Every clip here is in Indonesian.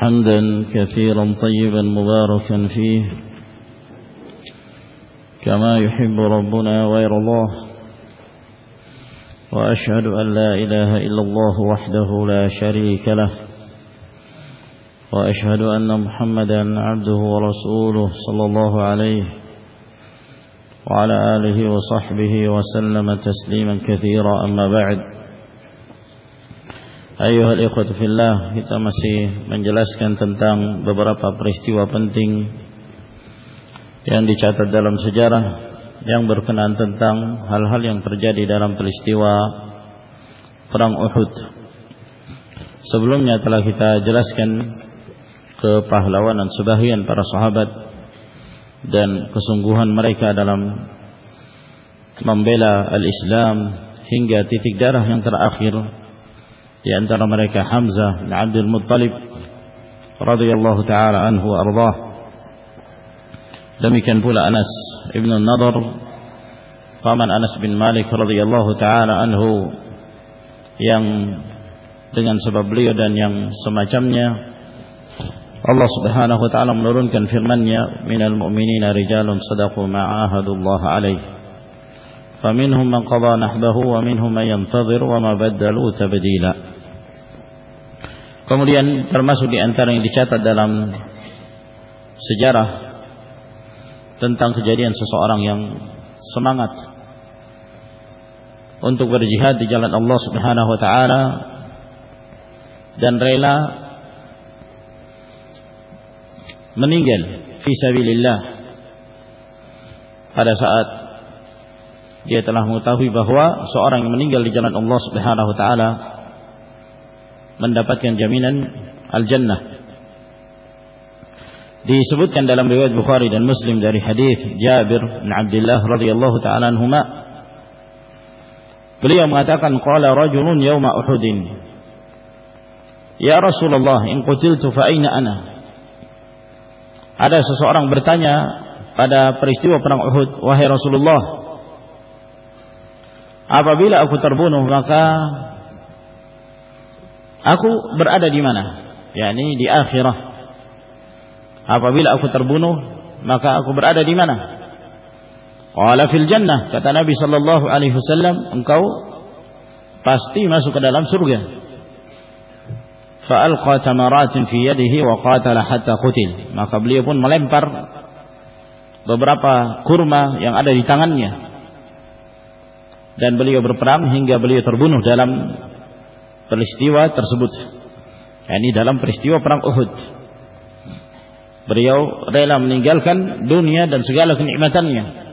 حمدا كثيرا طيبا مباركا فيه كما يحب ربنا ويرضاه. وأشهد أن لا إله إلا الله وحده لا شريك له. وأشهد أن محمدا عبده ورسوله صلى الله عليه وعلى آله وصحبه وسلم تسليما كثيرا. أما بعد Ayuhal ikhwatu fillah Kita masih menjelaskan tentang beberapa peristiwa penting Yang dicatat dalam sejarah Yang berkenaan tentang hal-hal yang terjadi dalam peristiwa Perang Uhud. Sebelumnya telah kita jelaskan Kepahlawanan sebahagian para sahabat Dan kesungguhan mereka dalam Membela al-Islam Hingga titik darah yang terakhir di antara mereka Hamzah bin Abdul Muttalib radhiyallahu taala anhu ardah demikian pula Anas ibn Nadar paman Anas bin Malik radhiyallahu taala anhu yang dengan sebab beliau dan yang semacamnya Allah Subhanahu wa taala menurunkan firman-Nya minal mu'minina rijalun sadaqu ma'ahadullah alaihi فمنهم من قضى نحبه ومنهم من ينتظر وما بدلوا تبديلا Kemudian termasuk di antara yang dicatat dalam sejarah tentang kejadian seseorang yang semangat untuk berjihad di jalan Allah Subhanahu wa taala dan rela meninggal fi sabilillah pada saat dia telah mengetahui bahwa seorang yang meninggal di jalan Allah Subhanahu wa taala mendapatkan jaminan al-jannah. Disebutkan dalam riwayat Bukhari dan Muslim dari hadis Jabir bin Abdullah radhiyallahu taala anhuma Beliau mengatakan qala rajulun yauma Uhudin Ya Rasulullah in qutiltu fa aina ana Ada seseorang bertanya pada peristiwa perang Uhud wahai Rasulullah apabila aku terbunuh maka Aku berada di mana? yakni di akhirah. Apabila aku terbunuh, maka aku berada di mana? Qala fil jannah, kata Nabi sallallahu alaihi wasallam, engkau pasti masuk ke dalam surga. Fa alqa tamaratin fi yadihi wa qatala hatta qutil. Maka beliau pun melempar beberapa kurma yang ada di tangannya. Dan beliau berperang hingga beliau terbunuh dalam peristiwa tersebut. Ini dalam peristiwa perang Uhud. Beliau rela meninggalkan dunia dan segala kenikmatannya.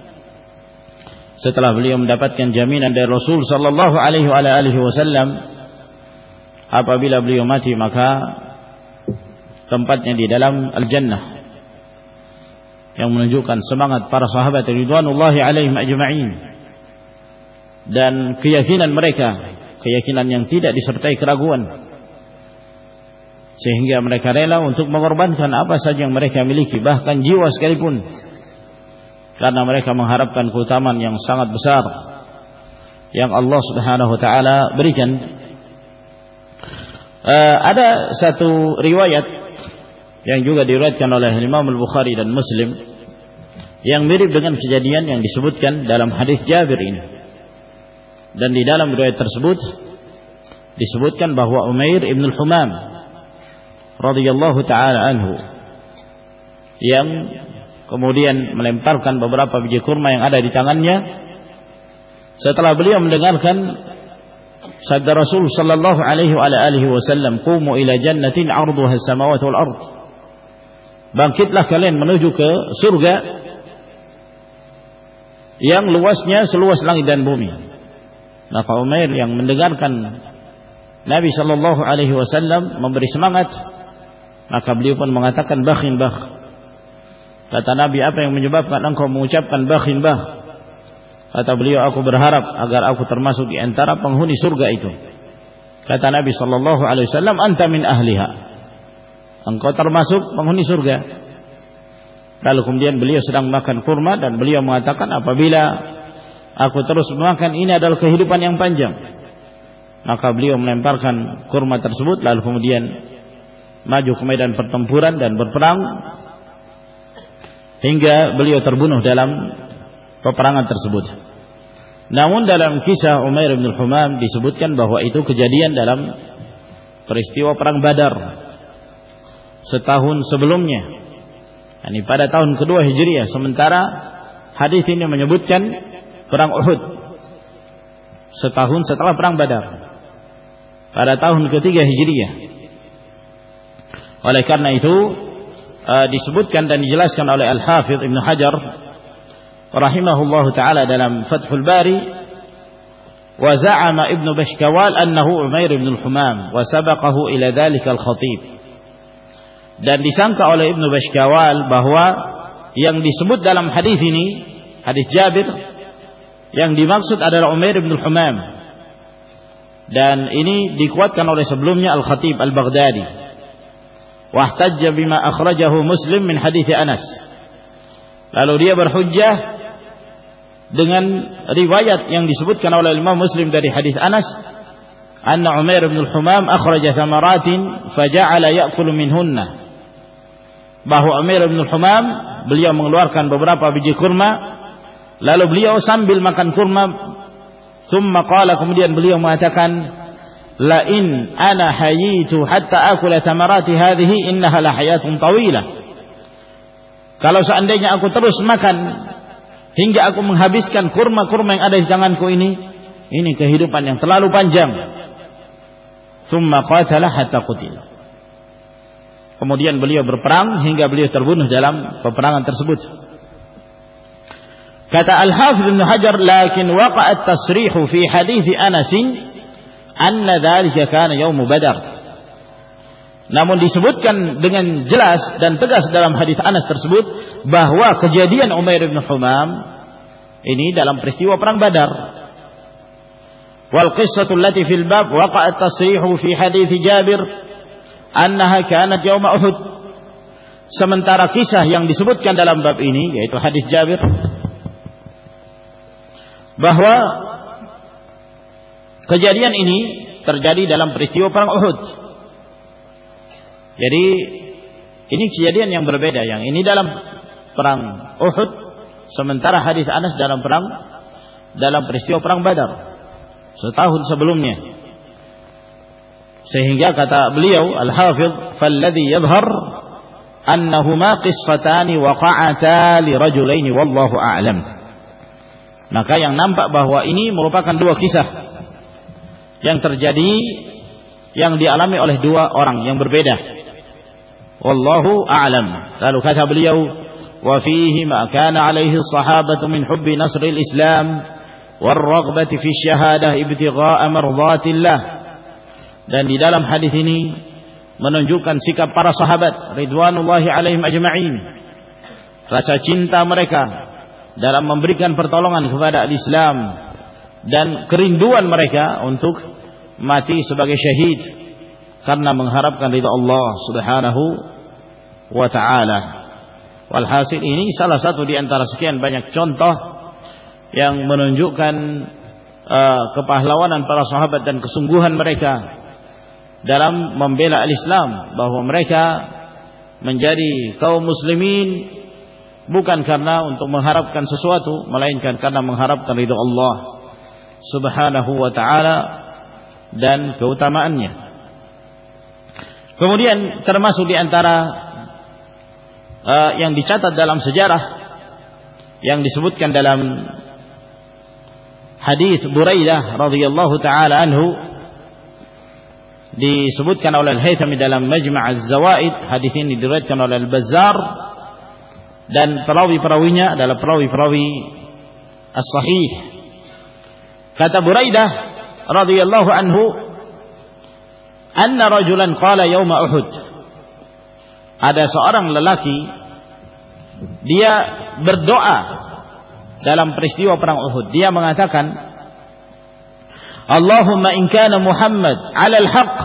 Setelah beliau mendapatkan jaminan dari Rasul sallallahu alaihi wasallam apabila beliau mati maka tempatnya di dalam al-jannah yang menunjukkan semangat para sahabat ridwanullahi alaihim ajma'in dan keyakinan mereka keyakinan yang tidak disertai keraguan. Sehingga mereka rela untuk mengorbankan apa saja yang mereka miliki bahkan jiwa sekalipun. Karena mereka mengharapkan keutamaan yang sangat besar yang Allah Subhanahu wa taala berikan. Uh, ada satu riwayat yang juga diriwayatkan oleh Imam Al-Bukhari dan Muslim yang mirip dengan kejadian yang disebutkan dalam hadis Jabir ini dan di dalam riwayat tersebut disebutkan bahwa Umair ibn al-Humam radhiyallahu taala anhu yang kemudian melemparkan beberapa biji kurma yang ada di tangannya setelah beliau mendengarkan sabda Rasul sallallahu alaihi wasallam qumu ila jannatin 'arduha as-samawati wal ard. Bangkitlah kalian menuju ke surga yang luasnya seluas langit dan bumi maka Umair yang mendengarkan Nabi Shallallahu Alaihi Wasallam memberi semangat, maka beliau pun mengatakan bakhin bah. Kata Nabi apa yang menyebabkan engkau mengucapkan bakhin bah? Kata beliau aku berharap agar aku termasuk di antara penghuni surga itu. Kata Nabi Shallallahu Alaihi Wasallam anta min ahliha. Engkau termasuk penghuni surga. Lalu kemudian beliau sedang makan kurma dan beliau mengatakan apabila aku terus makan ini adalah kehidupan yang panjang maka beliau melemparkan kurma tersebut lalu kemudian maju ke medan pertempuran dan berperang hingga beliau terbunuh dalam peperangan tersebut. Namun dalam kisah Umair bin Humam disebutkan bahwa itu kejadian dalam peristiwa perang Badar setahun sebelumnya. Ini pada tahun kedua Hijriah. Sementara hadis ini menyebutkan perang Uhud. Setahun setelah perang Badar. Pada tahun ketiga Hijriah. Oleh karena itu uh, disebutkan dan dijelaskan oleh Al-Hafidh Ibn Hajar rahimahullahu taala dalam Fathul Bari Ibn Bashkawal annahu Umair ibn al-Humam wa sabaqahu ila dhalika al-khatib. Dan disangka oleh Ibn Bashkawal bahwa yang disebut dalam hadis ini hadis Jabir yang dimaksud adalah Umair ibn al-Humam. Dan ini dikuatkan oleh sebelumnya Al-Khatib Al-Baghdadi. Wahtajja bima akhrajahu Muslim min hadis Anas. Lalu dia berhujjah dengan riwayat yang disebutkan oleh Imam Muslim dari hadis Anas anna Umair bin Al-Humam akhraja thamaratin faja'ala ya'kulu minhunna. Bahwa Umair bin Al-Humam beliau mengeluarkan beberapa biji kurma lalu beliau sambil makan kurma Thumma qala kemudian beliau mengatakan la in ana hayitu hatta akula thamarati hadhihi innaha la hayatun tawilah. Kalau seandainya aku terus makan hingga aku menghabiskan kurma-kurma yang ada di tanganku ini, ini kehidupan yang terlalu panjang. Thumma qatala hatta qutil. Kemudian beliau berperang hingga beliau terbunuh dalam peperangan tersebut. Kata Al-Hafidh Ibn Hajar, lakin waqa'at tasrihu fi hadith Anas anna kana Badar. Namun disebutkan dengan jelas dan tegas dalam hadis Anas tersebut bahwa kejadian Umair bin Humam ini dalam peristiwa perang Badar. Wal qissatu allati fil bab waqa'at tasrihu fi hadis Jabir annaha kanat Uhud. Sementara kisah yang disebutkan dalam bab ini yaitu hadis Jabir bahwa kejadian ini terjadi dalam peristiwa perang Uhud. Jadi ini kejadian yang berbeda. Yang ini dalam perang Uhud, sementara hadis Anas dalam perang dalam peristiwa perang Badar setahun sebelumnya. Sehingga kata beliau Al-Hafidh, "Falladhi yadhhar annahuma qissatani waqa'ata li rajulaini wallahu a'lam." Maka yang nampak bahwa ini merupakan dua kisah yang terjadi yang dialami oleh dua orang yang berbeda. Wallahu a'lam. Lalu kata beliau, "Wa fihi ma kana alaihi sahabatu min hubbi nasril Islam war-raghbati fi syahadah ibtigha'a mardatillah." Dan di dalam hadis ini menunjukkan sikap para sahabat ridwanullahi alaihim ajma'in. Rasa cinta mereka dalam memberikan pertolongan kepada Islam dan kerinduan mereka untuk mati sebagai syahid karena mengharapkan ridha Allah Subhanahu wa taala. Walhasil ini salah satu di antara sekian banyak contoh yang menunjukkan uh, kepahlawanan para sahabat dan kesungguhan mereka dalam membela al-Islam bahwa mereka menjadi kaum muslimin bukan karena untuk mengharapkan sesuatu melainkan karena mengharapkan ridha Allah Subhanahu wa taala dan keutamaannya. Kemudian termasuk di antara uh, yang dicatat dalam sejarah yang disebutkan dalam hadis Buraidah radhiyallahu taala anhu disebutkan oleh Al-Haythami dalam Majma' Az-Zawaid hadis ini diriwayatkan oleh Al-Bazzar dan perawi-perawinya adalah perawi-perawi as-sahih. Kata Buraidah radhiyallahu anhu, "Anna rajulan qala yauma Uhud." Ada seorang lelaki dia berdoa dalam peristiwa perang Uhud. Dia mengatakan, "Allahumma in kana Muhammad 'ala al-haq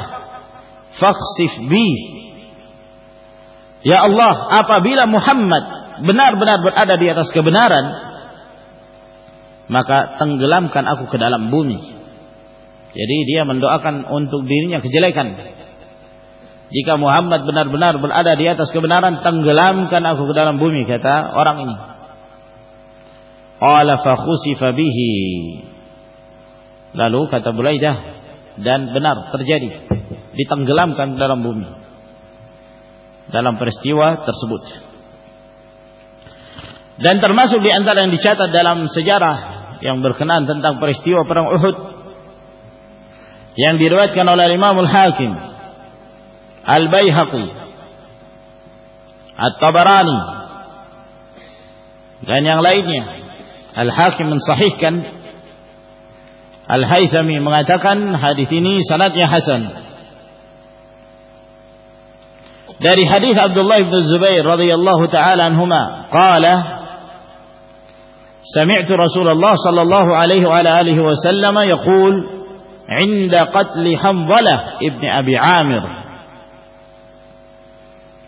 fakhsif bi." Ya Allah, apabila Muhammad benar-benar berada di atas kebenaran, maka tenggelamkan aku ke dalam bumi. Jadi dia mendoakan untuk dirinya kejelekan. jika Muhammad benar-benar berada di atas kebenaran tenggelamkan aku ke dalam bumi kata orang ini. Qala fa khusifa bihi. Lalu kata Bulaidah dan benar terjadi. Ditenggelamkan dalam bumi. Dalam peristiwa tersebut dan termasuk di antara yang dicatat dalam sejarah yang berkenaan tentang peristiwa perang Uhud yang diriwayatkan oleh Imam Al-Hakim Al-Baihaqi At-Tabarani dan yang lainnya. Al-Hakim mensahihkan Al-Haythami mengatakan hadis ini sanadnya hasan. Dari hadis Abdullah bin Zubair radhiyallahu taala anhuma qala سمعت رسول الله صلى الله عليه وعلى آله وسلم يقول عند قتل حنظلة ابن أبي عامر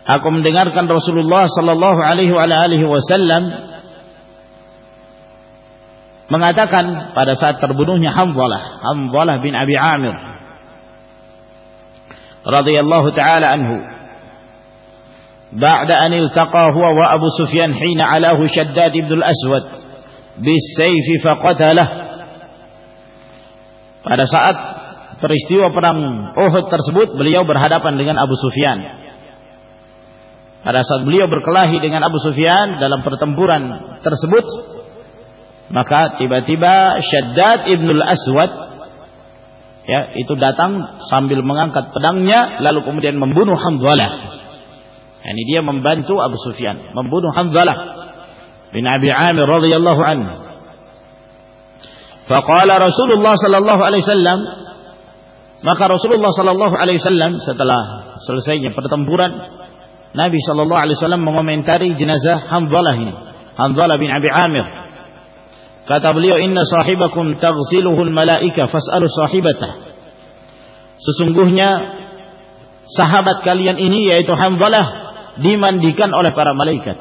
Aku mendengarkan Rasulullah sallallahu alaihi wasallam mengatakan pada saat terbunuhnya Hamzalah, Hamzalah bin Abi Amir radhiyallahu taala anhu. بعد أن التقى هو وأبو سفيان حين علاه شداد بن الأسود bisayfi faqatalah pada saat peristiwa perang Uhud tersebut beliau berhadapan dengan Abu Sufyan. Pada saat beliau berkelahi dengan Abu Sufyan dalam pertempuran tersebut maka tiba-tiba Syaddad Ibnul Aswad ya itu datang sambil mengangkat pedangnya lalu kemudian membunuh Hamzalah ini yani dia membantu Abu Sufyan membunuh Hamzalah bin Abi Amir radhiyallahu anhu faqala Rasulullah sallallahu alaihi wasallam maka Rasulullah sallallahu alaihi wasallam setelah selesainya pertempuran Nabi Shallallahu Alaihi Wasallam mengomentari jenazah Hamzalah ini, Hamzalah bin Abi Amir. Kata beliau, Inna sahibakum taghsiluhul malaika fas'alu sahibatah. Sesungguhnya sahabat kalian ini yaitu Hamzalah dimandikan oleh para malaikat.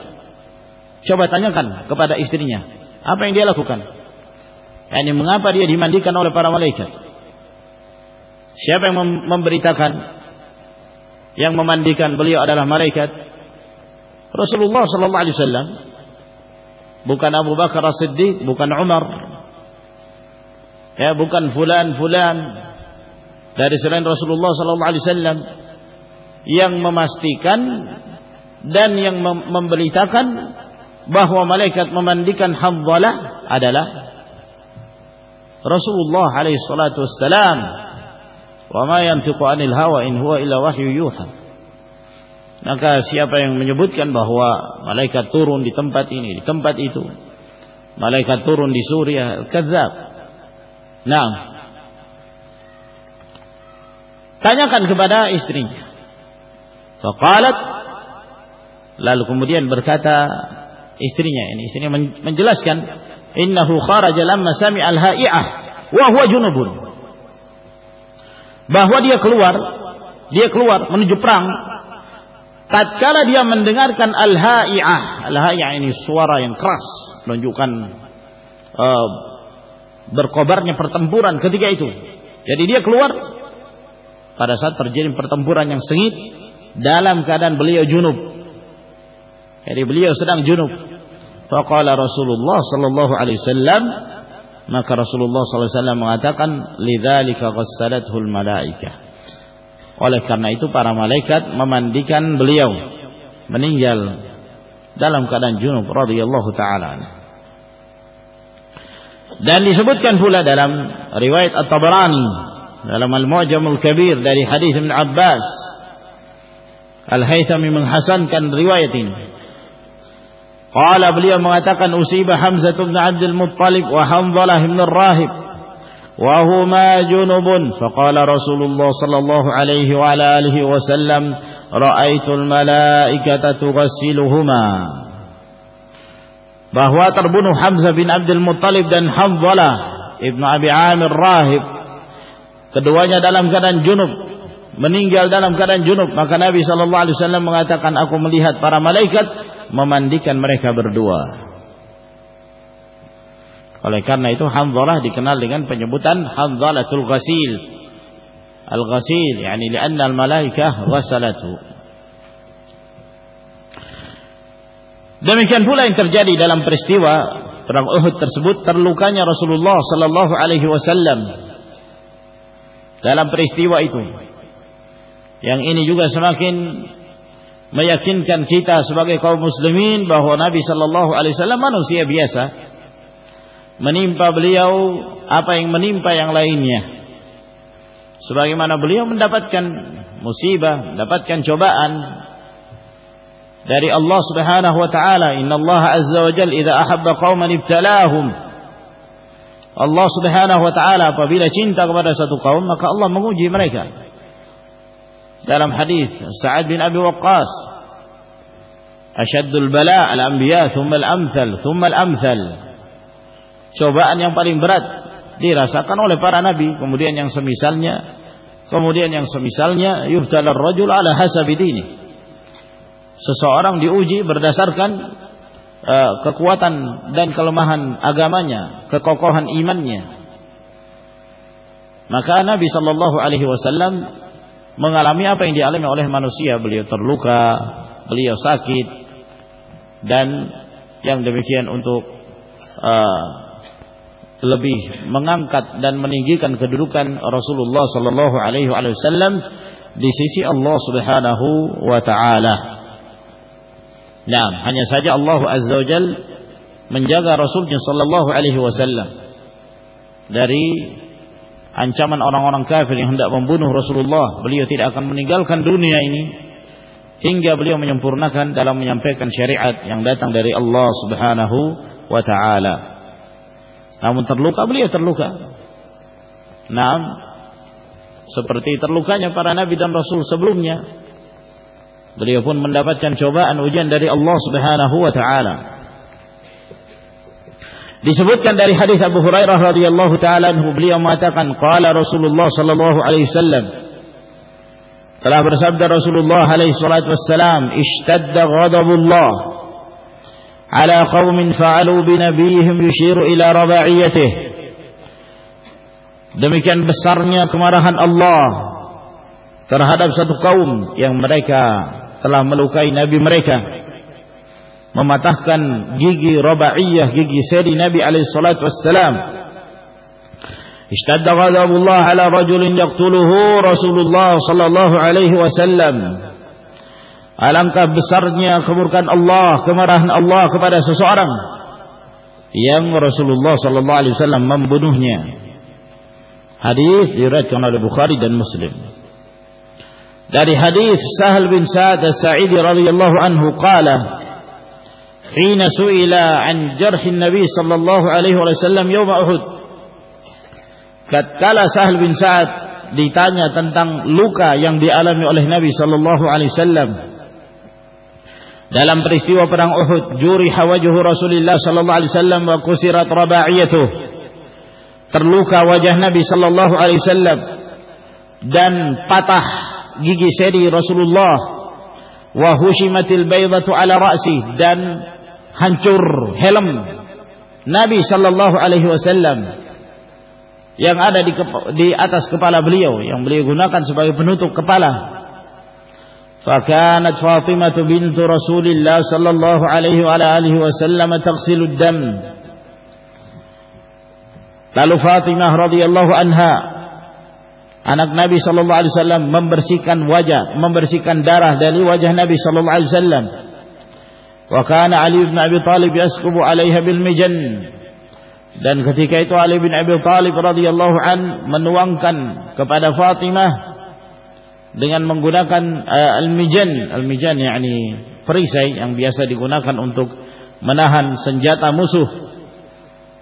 Coba tanyakan kepada istrinya, apa yang dia lakukan? Yani mengapa dia dimandikan oleh para malaikat? Siapa yang memberitakan? yang memandikan beliau adalah malaikat Rasulullah sallallahu alaihi wasallam bukan Abu Bakar As-Siddiq bukan Umar ya bukan fulan fulan dari selain Rasulullah sallallahu alaihi wasallam yang memastikan dan yang memberitakan bahwa malaikat memandikan Hamzalah adalah Rasulullah alaihi salatu wassalam Wa ma yantiqu 'anil hawa in huwa illa wahyu yuha. Maka siapa yang menyebutkan bahwa malaikat turun di tempat ini, di tempat itu, malaikat turun di Suriah, kadzab. Nah, tanyakan kepada istrinya. Faqalat lalu kemudian berkata istrinya ini istrinya menjelaskan innahu kharaja lamma sami'a al-ha'i'ah wa huwa junubun bahwa dia keluar, dia keluar menuju perang. Tatkala dia mendengarkan al-ha'i'ah, al-ha'i'ah ini suara yang keras, menunjukkan uh, berkobarnya pertempuran ketika itu. Jadi dia keluar pada saat terjadi pertempuran yang sengit dalam keadaan beliau junub. Jadi beliau sedang junub. Faqala Rasulullah sallallahu alaihi wasallam maka Rasulullah SAW mengatakan lidzalika ghassalathul malaikah oleh karena itu para malaikat memandikan beliau meninggal dalam keadaan junub radhiyallahu taala dan disebutkan pula dalam riwayat At-Tabarani dalam Al-Mu'jamul Kabir dari hadis Ibn Abbas Al-Haythami menghasankan riwayat ini Qala beliau mengatakan usiba Hamzah bin Abdul Muttalib wa Hamzalah bin Rahib wa huma junubun. Faqala Rasulullah sallallahu alaihi wa ala alihi wasallam raaitul malaikata tughassiluhuma bahwa terbunuh Hamzah bin Abdul Muttalib dan Hamzalah ibnu Abi Amir Rahib keduanya dalam keadaan junub meninggal dalam keadaan junub maka Nabi sallallahu alaihi wasallam mengatakan aku melihat para malaikat memandikan mereka berdua. Oleh karena itu Hanzalah dikenal dengan penyebutan Hanzalatul Ghasil. al-ghasil yani lianna al-malaikah ghasalatu demikian pula yang terjadi dalam peristiwa perang Uhud tersebut terlukanya Rasulullah sallallahu alaihi wasallam dalam peristiwa itu yang ini juga semakin meyakinkan kita sebagai kaum muslimin bahwa Nabi sallallahu alaihi wasallam manusia biasa. Menimpa beliau apa yang menimpa yang lainnya. Sebagaimana beliau mendapatkan musibah mendapatkan cobaan dari Allah Subhanahu wa taala. Innallaha azza wa jalla idza ahabba qauman ibtalahum. Allah Subhanahu wa taala apabila cinta kepada satu kaum maka Allah menguji mereka dalam hadis Sa'ad bin Abi Waqqas asyaddul bala al-anbiya thumma al-amthal thumma al-amthal. Cobaan yang paling berat dirasakan oleh para nabi kemudian yang semisalnya kemudian yang semisalnya yubtalar rajul ala hasabi dini. Seseorang diuji berdasarkan uh, kekuatan dan kelemahan agamanya kekokohan imannya. Maka Nabi sallallahu alaihi wasallam mengalami apa yang dialami oleh manusia beliau terluka beliau sakit dan yang demikian untuk uh, lebih mengangkat dan meninggikan kedudukan Rasulullah sallallahu alaihi wasallam di sisi Allah Subhanahu wa taala. Nah, hanya saja Allah Azza wa Jal menjaga Rasulnya sallallahu alaihi wasallam dari ancaman orang-orang kafir yang hendak membunuh Rasulullah. Beliau tidak akan meninggalkan dunia ini hingga beliau menyempurnakan dalam menyampaikan syariat yang datang dari Allah Subhanahu wa taala. Namun terluka beliau terluka. Naam seperti terlukanya para nabi dan rasul sebelumnya. Beliau pun mendapatkan cobaan ujian dari Allah Subhanahu wa taala. Disebutkan dari hadis Abu Hurairah radhiyallahu taala anhu beliau mengatakan qala Rasulullah sallallahu alaihi wasallam telah bersabda Rasulullah alaihi salatu wassalam ishtadda ghadabullah ala qaumin fa'alu bi nabiyihim yushiru ila raba'iyatih demikian besarnya kemarahan Allah terhadap satu kaum yang mereka telah melukai nabi mereka mematahkan gigi rabaiyah gigi seri Nabi alaihi salatu wassalam. Ishtadda ghadabullah ala rajulin yaqtuluhu Rasulullah sallallahu alaihi wasallam. Alangkah besarnya kemurkaan Allah kemarahan Allah kepada seseorang yang Rasulullah sallallahu alaihi wasallam membunuhnya. Hadis diriwayatkan oleh Bukhari dan Muslim. Dari hadis Sahal bin Sa'ad As-Sa'idi radhiyallahu anhu qala حين سئل عن جرح النبي صلى الله عليه وسلم يوم Uhud tatkala Sahal bin Sa'ad ditanya tentang luka yang dialami oleh Nabi sallallahu alaihi wasallam dalam peristiwa perang Uhud juri hawajuhu Rasulullah sallallahu alaihi wasallam wa kusirat raba'iyatuh terluka wajah Nabi sallallahu alaihi wasallam dan patah gigi seri Rasulullah wa hushimatil baydatu ala ra'si dan hancur helm Nabi sallallahu alaihi wasallam yang ada di, di atas kepala beliau yang beliau gunakan sebagai penutup kepala. Fakanat Fatimah bintu Rasulillah sallallahu alaihi wa alihi wasallam taghsilu dam. Lalu Fatimah radhiyallahu anha Anak Nabi sallallahu alaihi wasallam membersihkan wajah, membersihkan darah dari wajah Nabi sallallahu alaihi wasallam. Wa kana Ali bin Abi Talib yaskubu 'alaiha bil mijan. Dan ketika itu Ali bin Abi Talib radhiyallahu an menuangkan kepada Fatimah dengan menggunakan uh, al-mijan, al-mijan yakni perisai yang biasa digunakan untuk menahan senjata musuh.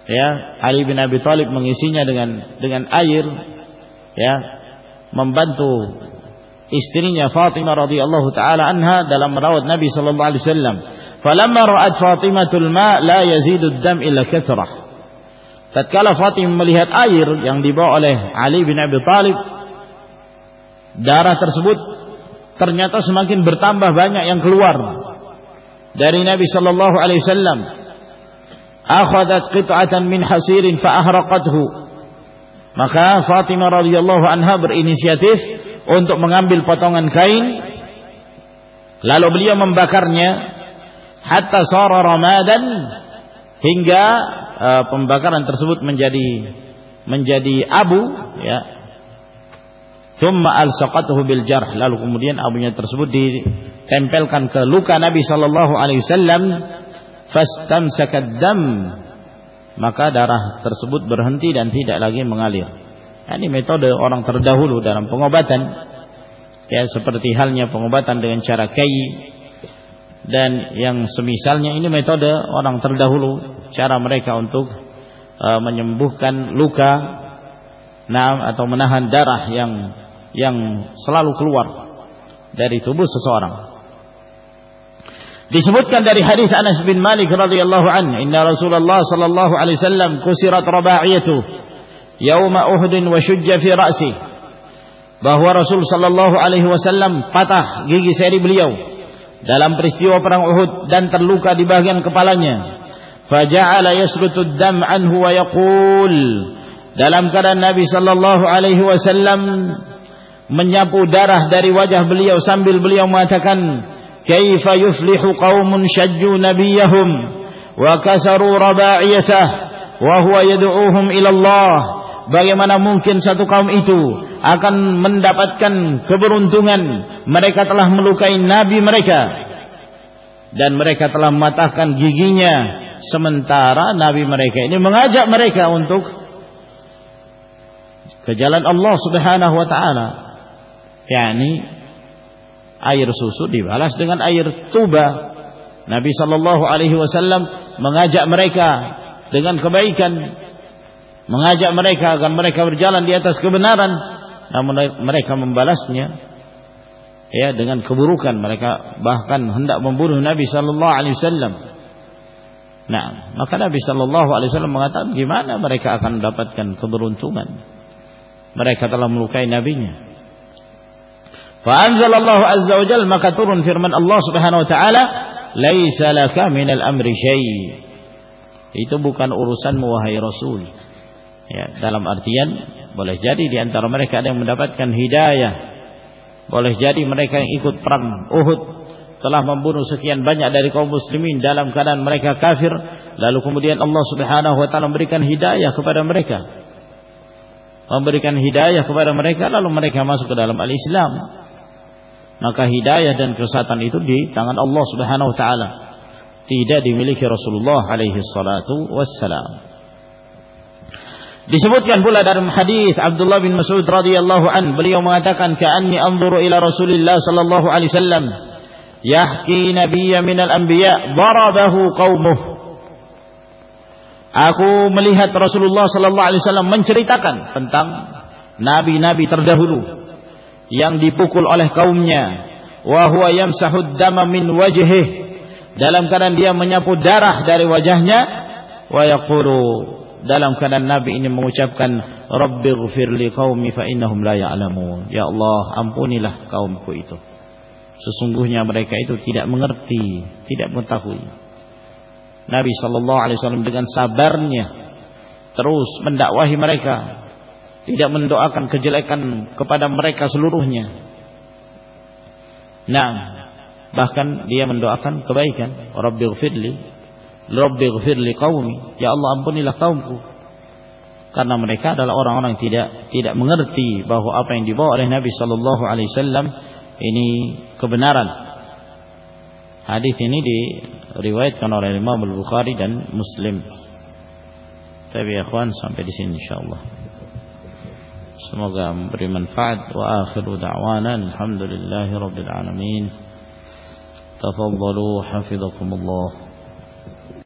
Ya, Ali bin Abi Talib mengisinya dengan dengan air ya membantu istrinya Fatimah radhiyallahu taala anha dalam merawat Nabi sallallahu alaihi wasallam Falamma ra'at Fatimatul ma la yazidu dam illa kathrah. Tatkala Fatimah melihat air yang dibawa oleh Ali bin Abi Thalib, darah tersebut ternyata semakin bertambah banyak yang keluar dari Nabi sallallahu alaihi wasallam. Akhadhat qit'atan min hasirin fa ahraqathu. Maka Fatimah radhiyallahu anha berinisiatif untuk mengambil potongan kain. Lalu beliau membakarnya. Hatta sara ramadan hingga uh, pembakaran tersebut menjadi menjadi abu ya. Thumma alsaqatuhu bil jarh. Lalu kemudian abunya tersebut ditempelkan ke luka Nabi sallallahu alaihi wasallam. Fastamsaka dam maka darah tersebut berhenti dan tidak lagi mengalir. Ini metode orang terdahulu dalam pengobatan. Ya seperti halnya pengobatan dengan cara kai dan yang semisalnya ini metode orang terdahulu cara mereka untuk uh, menyembuhkan luka nah atau menahan darah yang yang selalu keluar dari tubuh seseorang. Disebutkan dari hadis Anas bin Malik radhiyallahu anhu, "Inna Rasulullah sallallahu alaihi wasallam kusirat raba'iyatu yauma Uhud wa shujja fi ra'si." Bahwa Rasul sallallahu alaihi wasallam patah gigi seri beliau dalam peristiwa perang Uhud dan terluka di bagian kepalanya. Faja'ala yasrutu dam anhu wa yaqul dalam keadaan Nabi sallallahu alaihi wasallam menyapu darah dari wajah beliau sambil beliau mengatakan kaifa yuflihu bagaimana mungkin satu kaum itu akan mendapatkan keberuntungan? Mereka telah melukai nabi mereka. Dan mereka telah mematahkan giginya. Sementara nabi mereka ini mengajak mereka untuk ke jalan Allah Subhanahu wa taala. Yakni air susu dibalas dengan air tuba. Nabi sallallahu alaihi wasallam mengajak mereka dengan kebaikan, mengajak mereka agar mereka berjalan di atas kebenaran, namun mereka membalasnya ya dengan keburukan. Mereka bahkan hendak membunuh Nabi sallallahu alaihi wasallam. Nah, maka Nabi sallallahu alaihi wasallam mengatakan gimana mereka akan mendapatkan keberuntungan? Mereka telah melukai nabinya. Fa anzalallahu azza wa jalla maka turun firman Allah Subhanahu wa taala, "Laisa laka minal amri syai." Itu bukan urusanmu wahai Rasul. Ya, dalam artian boleh jadi di antara mereka ada yang mendapatkan hidayah. Boleh jadi mereka yang ikut perang Uhud telah membunuh sekian banyak dari kaum muslimin dalam keadaan mereka kafir lalu kemudian Allah Subhanahu wa taala memberikan hidayah kepada mereka memberikan hidayah kepada mereka lalu mereka masuk ke dalam al-Islam maka hidayah dan kesehatan itu di tangan Allah Subhanahu wa taala. Tidak dimiliki Rasulullah alaihi salatu wassalam. Disebutkan pula dalam hadis Abdullah bin Mas'ud radhiyallahu an beliau mengatakan ka'anni anzuru ila Rasulillah sallallahu alaihi wasallam yahki nabiyya minal anbiya darabahu qaumuh Aku melihat Rasulullah sallallahu alaihi wasallam menceritakan tentang nabi-nabi terdahulu yang dipukul oleh kaumnya. Wa huwa yamsahu dama min wajhih dalam keadaan dia menyapu darah dari wajahnya wa yaqulu dalam keadaan Nabi ini mengucapkan rabbighfir li qaumi fa innahum la ya'lamun. Ya Allah ampunilah kaumku itu. Sesungguhnya mereka itu tidak mengerti tidak mengetahui. Nabi sallallahu alaihi wasallam dengan sabarnya terus mendakwahi mereka tidak mendoakan kejelekan kepada mereka seluruhnya. Nah, bahkan dia mendoakan kebaikan. Rabbighfirli, Rabbighfirli qaumi. Ya Allah ampunilah kaumku. Karena mereka adalah orang-orang yang tidak tidak mengerti bahwa apa yang dibawa oleh Nabi sallallahu alaihi wasallam ini kebenaran. Hadis ini diriwayatkan oleh Imam Al-Bukhari dan Muslim. Tapi ya kawan sampai di sini insyaallah. Semoga memberi manfaat wa akhiru da'wana alhamdulillahi rabbil alamin. Tafadhalu hafizakumullah.